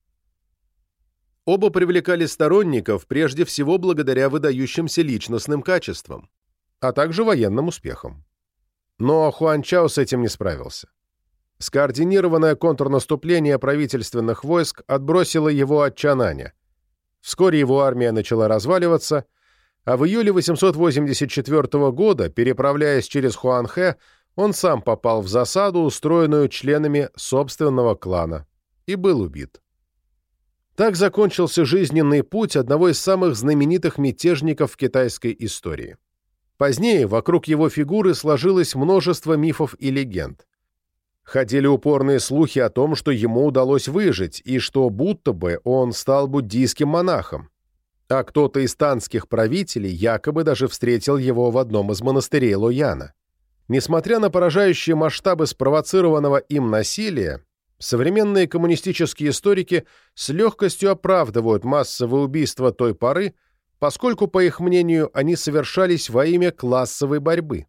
Оба привлекали сторонников прежде всего благодаря выдающимся личностным качествам, а также военным успехам. Но Хуан Чао с этим не справился. Скоординированное контрнаступление правительственных войск отбросило его от Чананя. Вскоре его армия начала разваливаться – а в июле 884 года, переправляясь через Хуанхэ, он сам попал в засаду, устроенную членами собственного клана, и был убит. Так закончился жизненный путь одного из самых знаменитых мятежников в китайской истории. Позднее вокруг его фигуры сложилось множество мифов и легенд. Ходили упорные слухи о том, что ему удалось выжить, и что будто бы он стал буддийским монахом а кто-то из танских правителей якобы даже встретил его в одном из монастырей Лояна. Несмотря на поражающие масштабы спровоцированного им насилия, современные коммунистические историки с легкостью оправдывают массовые убийства той поры, поскольку, по их мнению, они совершались во имя классовой борьбы.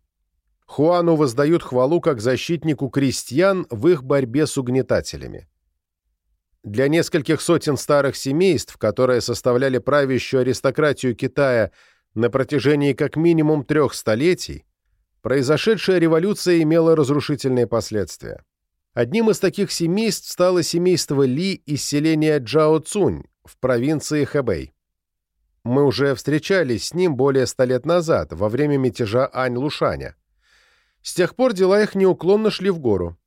Хуану воздают хвалу как защитнику крестьян в их борьбе с угнетателями. Для нескольких сотен старых семейств, которые составляли правящую аристократию Китая на протяжении как минимум трех столетий, произошедшая революция имела разрушительные последствия. Одним из таких семейств стало семейство Ли из селения Джао Цунь в провинции Хэбэй. Мы уже встречались с ним более ста лет назад, во время мятежа Ань-Лушаня. С тех пор дела их неуклонно шли в гору.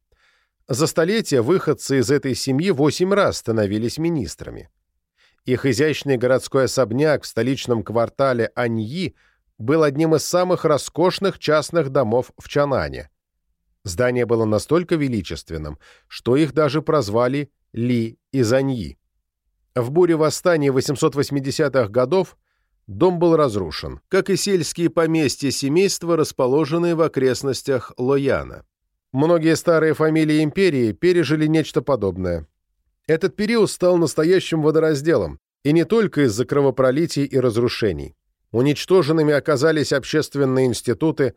За столетия выходцы из этой семьи восемь раз становились министрами. Их изящный городской особняк в столичном квартале Аньи был одним из самых роскошных частных домов в Чанане. Здание было настолько величественным, что их даже прозвали Ли из Аньи. В буре восстания 880-х годов дом был разрушен, как и сельские поместья семейства, расположенные в окрестностях Лояна. Многие старые фамилии империи пережили нечто подобное. Этот период стал настоящим водоразделом, и не только из-за кровопролитий и разрушений. Уничтоженными оказались общественные институты,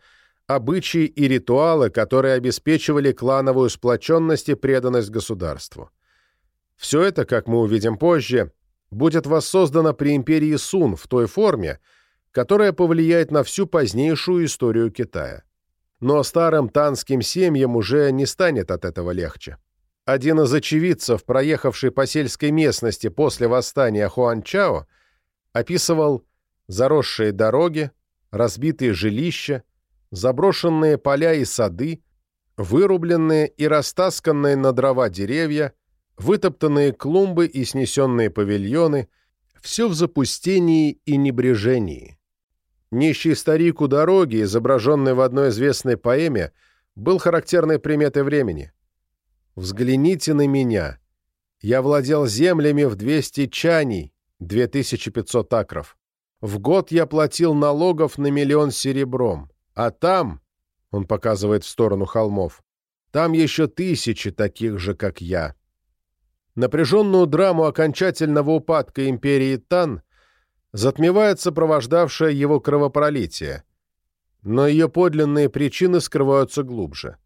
обычаи и ритуалы, которые обеспечивали клановую сплоченность и преданность государству. Все это, как мы увидим позже, будет воссоздано при империи Сун в той форме, которая повлияет на всю позднейшую историю Китая. Но старым танским семьям уже не станет от этого легче. Один из очевидцев, проехавший по сельской местности после восстания Хуанчао, описывал заросшие дороги, разбитые жилища, заброшенные поля и сады, вырубленные и растасканные на дрова деревья, вытоптанные клумбы и снесенные павильоны – все в запустении и небрежении. Нищий старик у дороги, изображенный в одной известной поэме, был характерной приметой времени. «Взгляните на меня. Я владел землями в 200 чаней, 2500 акров. В год я платил налогов на миллион серебром. А там, — он показывает в сторону холмов, — там еще тысячи таких же, как я». Напряженную драму окончательного упадка империи Тан затмевает сопровождавшее его кровопролитие, но ее подлинные причины скрываются глубже.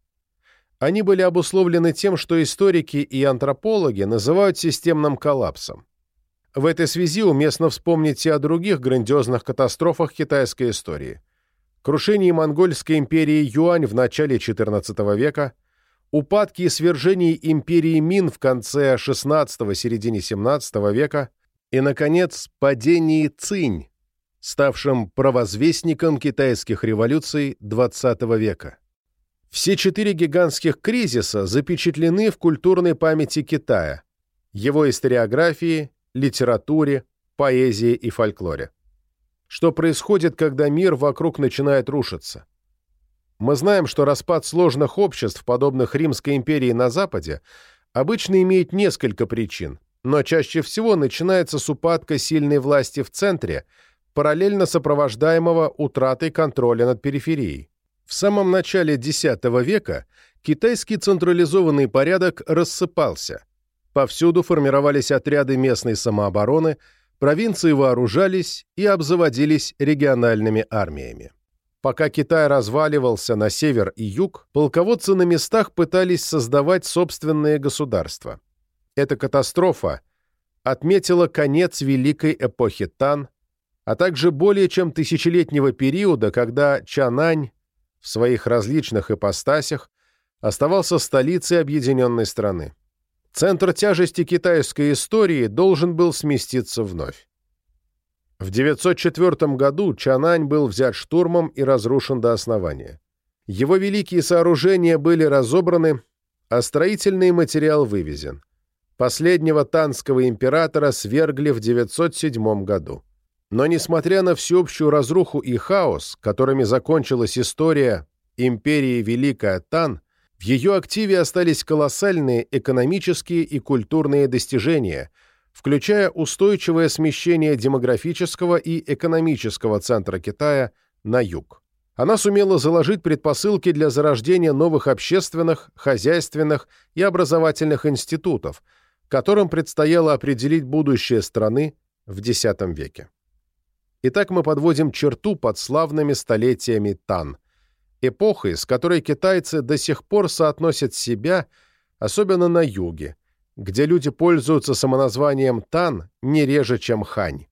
Они были обусловлены тем, что историки и антропологи называют системным коллапсом. В этой связи уместно вспомнить и о других грандиозных катастрофах китайской истории. Крушении монгольской империи Юань в начале XIV века, упадки и свержении империи Мин в конце XVI – середине XVII века и, наконец, падении Цинь, ставшим провозвестником китайских революций XX века. Все четыре гигантских кризиса запечатлены в культурной памяти Китая, его историографии, литературе, поэзии и фольклоре. Что происходит, когда мир вокруг начинает рушиться? Мы знаем, что распад сложных обществ, подобных Римской империи на Западе, обычно имеет несколько причин, но чаще всего начинается с упадка сильной власти в центре, параллельно сопровождаемого утратой контроля над периферией. В самом начале X века китайский централизованный порядок рассыпался. Повсюду формировались отряды местной самообороны, провинции вооружались и обзаводились региональными армиями. Пока Китай разваливался на север и юг, полководцы на местах пытались создавать собственные государства. Эта катастрофа отметила конец великой эпохи Тан, а также более чем тысячелетнего периода, когда Чанань в своих различных ипостасях оставался столицей объединенной страны. Центр тяжести китайской истории должен был сместиться вновь. В 904 году Чанань был взят штурмом и разрушен до основания. Его великие сооружения были разобраны, а строительный материал вывезен. Последнего танского императора свергли в 907 году. Но несмотря на всеобщую разруху и хаос, которыми закончилась история империи Великая Тан, в ее активе остались колоссальные экономические и культурные достижения, включая устойчивое смещение демографического и экономического центра Китая на юг. Она сумела заложить предпосылки для зарождения новых общественных, хозяйственных и образовательных институтов, которым предстояло определить будущее страны в X веке. Итак, мы подводим черту под славными столетиями Тан, эпохой, с которой китайцы до сих пор соотносят себя, особенно на юге, где люди пользуются самоназванием Тан не реже, чем Хань.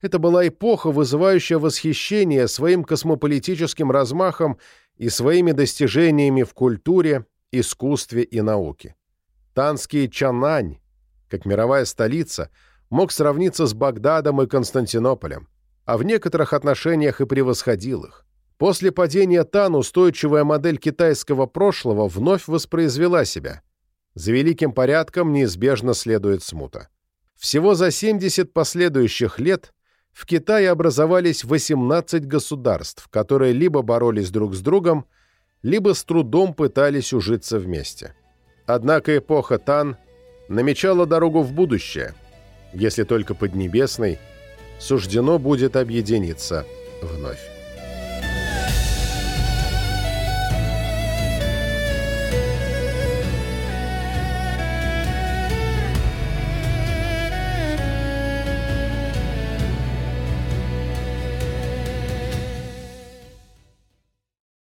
Это была эпоха, вызывающая восхищение своим космополитическим размахом и своими достижениями в культуре, искусстве и науке. Танский Чанань, как мировая столица, мог сравниться с Багдадом и Константинополем а в некоторых отношениях и превосходил их. После падения Тан устойчивая модель китайского прошлого вновь воспроизвела себя. За великим порядком неизбежно следует смута. Всего за 70 последующих лет в Китае образовались 18 государств, которые либо боролись друг с другом, либо с трудом пытались ужиться вместе. Однако эпоха Тан намечала дорогу в будущее, если только Поднебесный – суждено будет объединиться вновь.